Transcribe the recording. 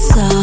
yourself.